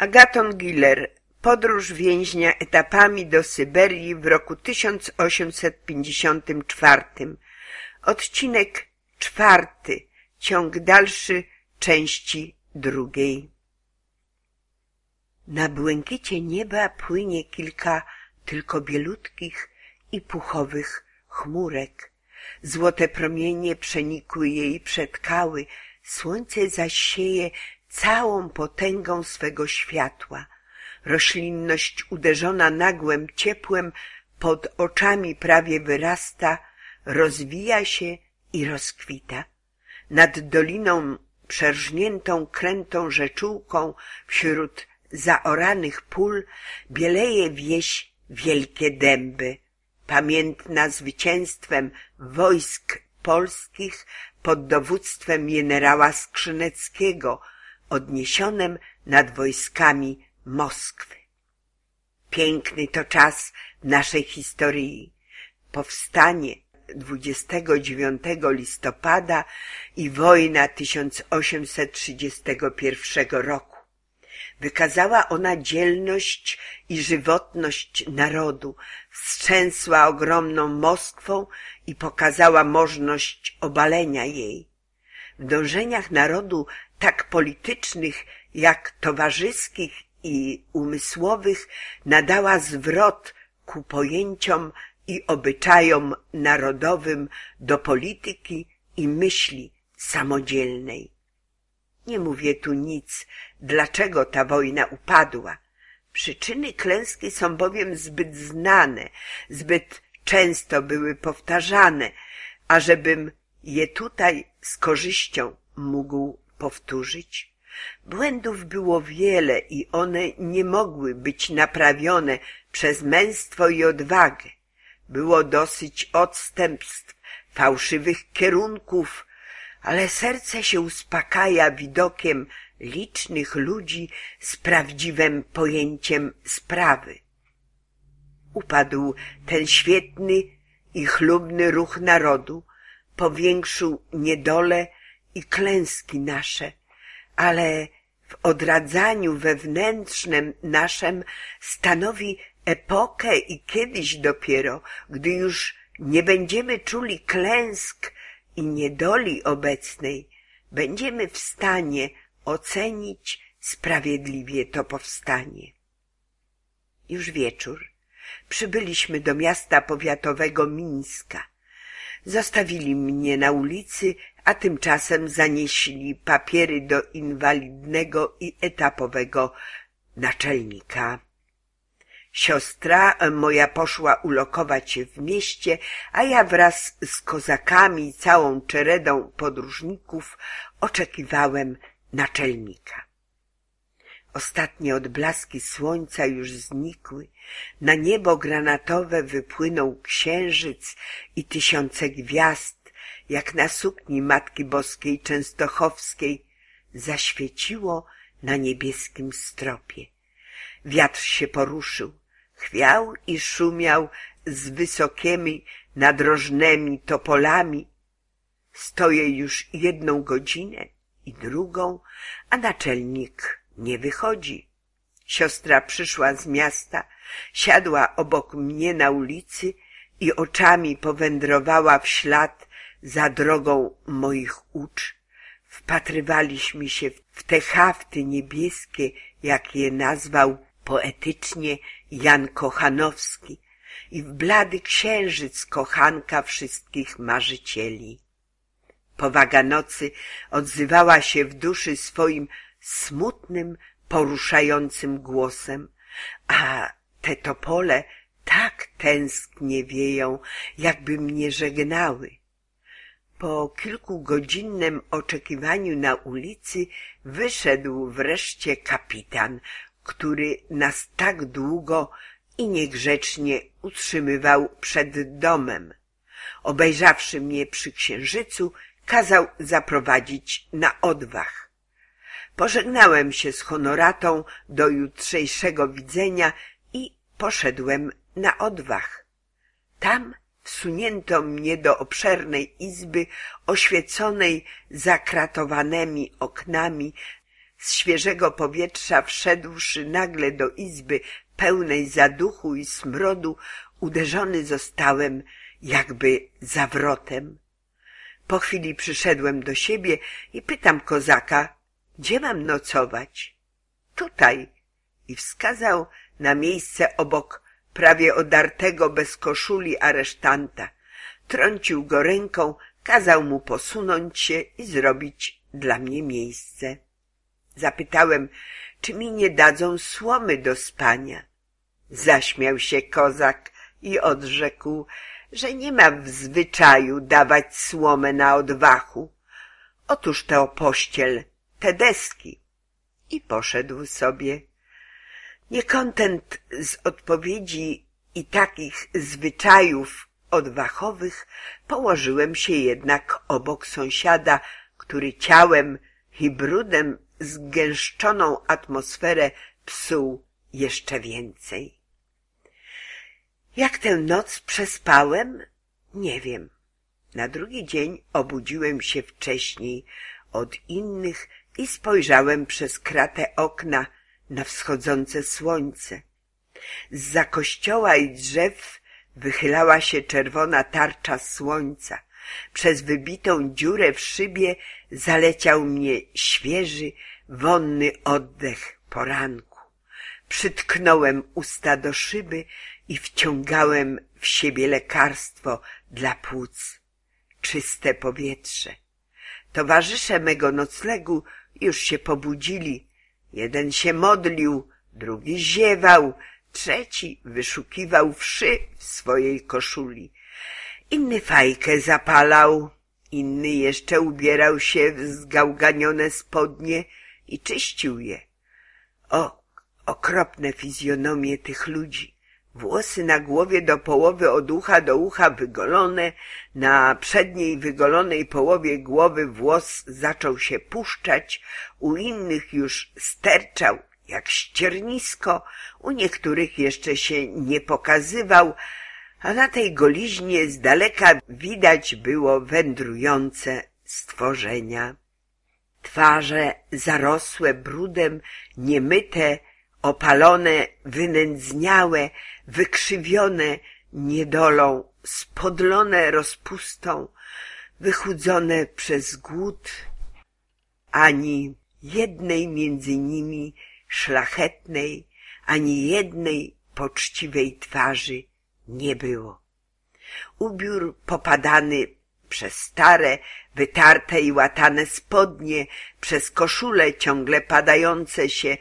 Agaton Giller Podróż więźnia etapami do Syberii w roku 1854 Odcinek czwarty Ciąg dalszy części drugiej. Na błękicie nieba płynie kilka tylko bielutkich i puchowych chmurek. Złote promienie przenikły jej przedkały, słońce zaś sieje całą potęgą swego światła. Roślinność uderzona nagłym ciepłem pod oczami prawie wyrasta, rozwija się i rozkwita. Nad doliną przerżniętą krętą rzeczułką wśród zaoranych pól bieleje wieś wielkie dęby, pamiętna zwycięstwem wojsk polskich pod dowództwem generała Skrzyneckiego, odniesionym nad wojskami Moskwy. Piękny to czas naszej historii. Powstanie 29 listopada i wojna 1831 roku. Wykazała ona dzielność i żywotność narodu, wstrzęsła ogromną Moskwą i pokazała możność obalenia jej. W dążeniach narodu tak politycznych jak towarzyskich i umysłowych nadała zwrot ku pojęciom i obyczajom narodowym do polityki i myśli samodzielnej. Nie mówię tu nic, dlaczego ta wojna upadła. Przyczyny klęski są bowiem zbyt znane, zbyt często były powtarzane, ażebym je tutaj z korzyścią mógł powtórzyć. Błędów było wiele i one nie mogły być naprawione przez męstwo i odwagę. Było dosyć odstępstw, fałszywych kierunków, ale serce się uspokaja widokiem licznych ludzi z prawdziwym pojęciem sprawy. Upadł ten świetny i chlubny ruch narodu, powiększył niedole i klęski nasze, ale w odradzaniu wewnętrznym naszym stanowi epokę i kiedyś dopiero, gdy już nie będziemy czuli klęsk i niedoli obecnej, będziemy w stanie ocenić sprawiedliwie to powstanie. Już wieczór. Przybyliśmy do miasta powiatowego Mińska. Zostawili mnie na ulicy, a tymczasem zanieśli papiery do inwalidnego i etapowego naczelnika. Siostra moja poszła ulokować się w mieście, a ja wraz z kozakami całą czeredą podróżników oczekiwałem naczelnika. Ostatnie odblaski słońca już znikły, na niebo granatowe wypłynął księżyc i tysiące gwiazd, jak na sukni Matki Boskiej Częstochowskiej, zaświeciło na niebieskim stropie. Wiatr się poruszył, chwiał i szumiał z wysokimi, nadrożnymi topolami. Stoję już jedną godzinę i drugą, a naczelnik nie wychodzi. Siostra przyszła z miasta, siadła obok mnie na ulicy i oczami powędrowała w ślad za drogą moich ucz. Wpatrywaliśmy się w te hafty niebieskie, jak je nazwał poetycznie Jan Kochanowski i w blady księżyc kochanka wszystkich marzycieli. Powaga nocy odzywała się w duszy swoim smutnym, poruszającym głosem, a te topole tak tęsknie wieją, jakby mnie żegnały. Po kilkugodzinnym oczekiwaniu na ulicy wyszedł wreszcie kapitan, który nas tak długo i niegrzecznie utrzymywał przed domem. Obejrzawszy mnie przy księżycu, kazał zaprowadzić na odwach. Pożegnałem się z honoratą do jutrzejszego widzenia i poszedłem na odwach. Tam wsunięto mnie do obszernej izby oświeconej zakratowanymi oknami z świeżego powietrza wszedłszy nagle do izby pełnej zaduchu i smrodu, uderzony zostałem jakby zawrotem. Po chwili przyszedłem do siebie i pytam kozaka, gdzie mam nocować? Tutaj. I wskazał na miejsce obok prawie odartego bez koszuli aresztanta. Trącił go ręką, kazał mu posunąć się i zrobić dla mnie miejsce. Zapytałem, czy mi nie dadzą słomy do spania. Zaśmiał się kozak i odrzekł, że nie ma w zwyczaju dawać słomę na odwachu. Otóż to pościel, te deski. I poszedł sobie. Niekontent z odpowiedzi i takich zwyczajów odwachowych, położyłem się jednak obok sąsiada, który ciałem i brudem zgęszczoną atmosferę psuł jeszcze więcej. Jak tę noc przespałem? Nie wiem. Na drugi dzień obudziłem się wcześniej od innych i spojrzałem przez kratę okna na wschodzące słońce. Zza kościoła i drzew wychylała się czerwona tarcza słońca. Przez wybitą dziurę w szybie zaleciał mnie świeży, wonny oddech poranku. Przytknąłem usta do szyby i wciągałem w siebie lekarstwo dla płuc. Czyste powietrze. Towarzysze mego noclegu już się pobudzili. Jeden się modlił, drugi ziewał, trzeci wyszukiwał wszy w swojej koszuli. Inny fajkę zapalał, inny jeszcze ubierał się w zgałganione spodnie i czyścił je. O, okropne fizjonomie tych ludzi. Włosy na głowie do połowy od ucha do ucha wygolone, na przedniej wygolonej połowie głowy włos zaczął się puszczać, u innych już sterczał jak ściernisko, u niektórych jeszcze się nie pokazywał, a na tej goliźnie z daleka widać było wędrujące stworzenia. Twarze zarosłe brudem, niemyte, opalone, wynędzniałe, wykrzywione niedolą, spodlone rozpustą, wychudzone przez głód, ani jednej między nimi szlachetnej, ani jednej poczciwej twarzy nie było. Ubiór popadany przez stare, wytarte i łatane spodnie, przez koszule ciągle padające się,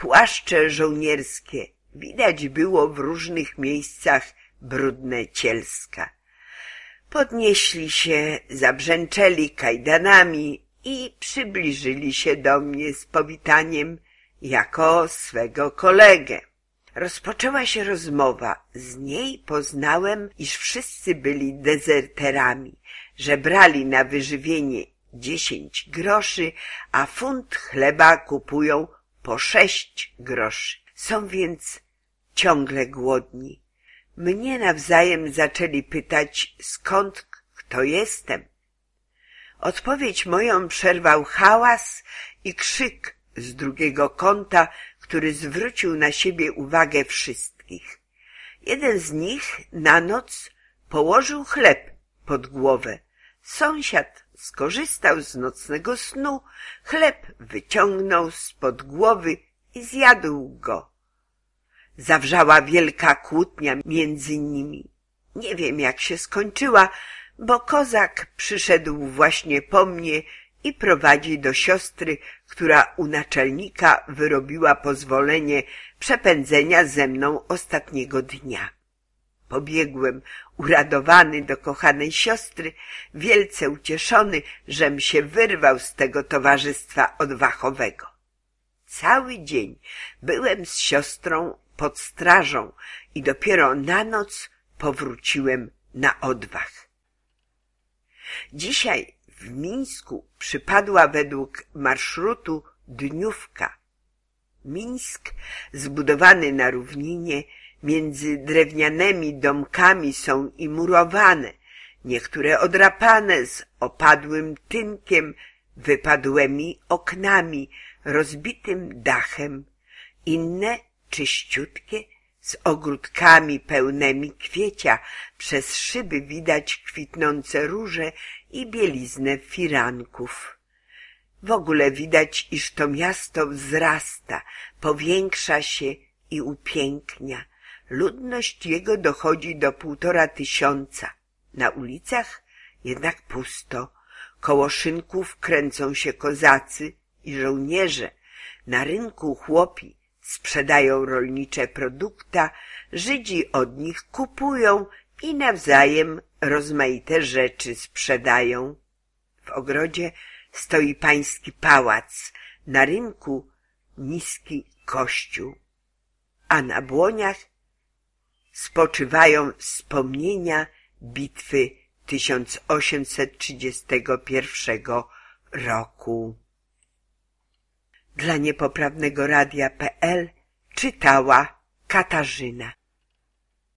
płaszcze żołnierskie. Widać było w różnych miejscach brudne cielska. Podnieśli się, zabrzęczeli kajdanami i przybliżyli się do mnie z powitaniem jako swego kolegę. Rozpoczęła się rozmowa. Z niej poznałem, iż wszyscy byli dezerterami, że brali na wyżywienie dziesięć groszy, a funt chleba kupują po sześć groszy. Są więc ciągle głodni. Mnie nawzajem zaczęli pytać, skąd kto jestem. Odpowiedź moją przerwał hałas i krzyk z drugiego kąta, który zwrócił na siebie uwagę wszystkich. Jeden z nich na noc położył chleb pod głowę. Sąsiad skorzystał z nocnego snu, chleb wyciągnął spod głowy i zjadł go. Zawrzała wielka kłótnia między nimi. Nie wiem, jak się skończyła, bo kozak przyszedł właśnie po mnie i prowadzi do siostry, która u naczelnika wyrobiła pozwolenie przepędzenia ze mną ostatniego dnia. Pobiegłem uradowany do kochanej siostry, wielce ucieszony, żem się wyrwał z tego towarzystwa odwachowego. Cały dzień byłem z siostrą pod strażą i dopiero na noc powróciłem na odwach. Dzisiaj w Mińsku przypadła według marszrutu dniówka. Mińsk, zbudowany na równinie, między drewnianymi domkami są i murowane, niektóre odrapane z opadłym tynkiem, wypadłymi oknami, rozbitym dachem, inne czyściutkie, z ogródkami pełnymi kwiecia, przez szyby widać kwitnące róże i bieliznę firanków. W ogóle widać, iż to miasto wzrasta, powiększa się i upięknia. Ludność jego dochodzi do półtora tysiąca. Na ulicach jednak pusto. Koło szynków kręcą się kozacy i żołnierze. Na rynku chłopi sprzedają rolnicze produkta, Żydzi od nich kupują i nawzajem rozmaite rzeczy sprzedają. W ogrodzie stoi pański pałac, na rynku niski kościół, a na błoniach spoczywają wspomnienia bitwy 1831 roku. Dla niepoprawnego radia.pl czytała Katarzyna.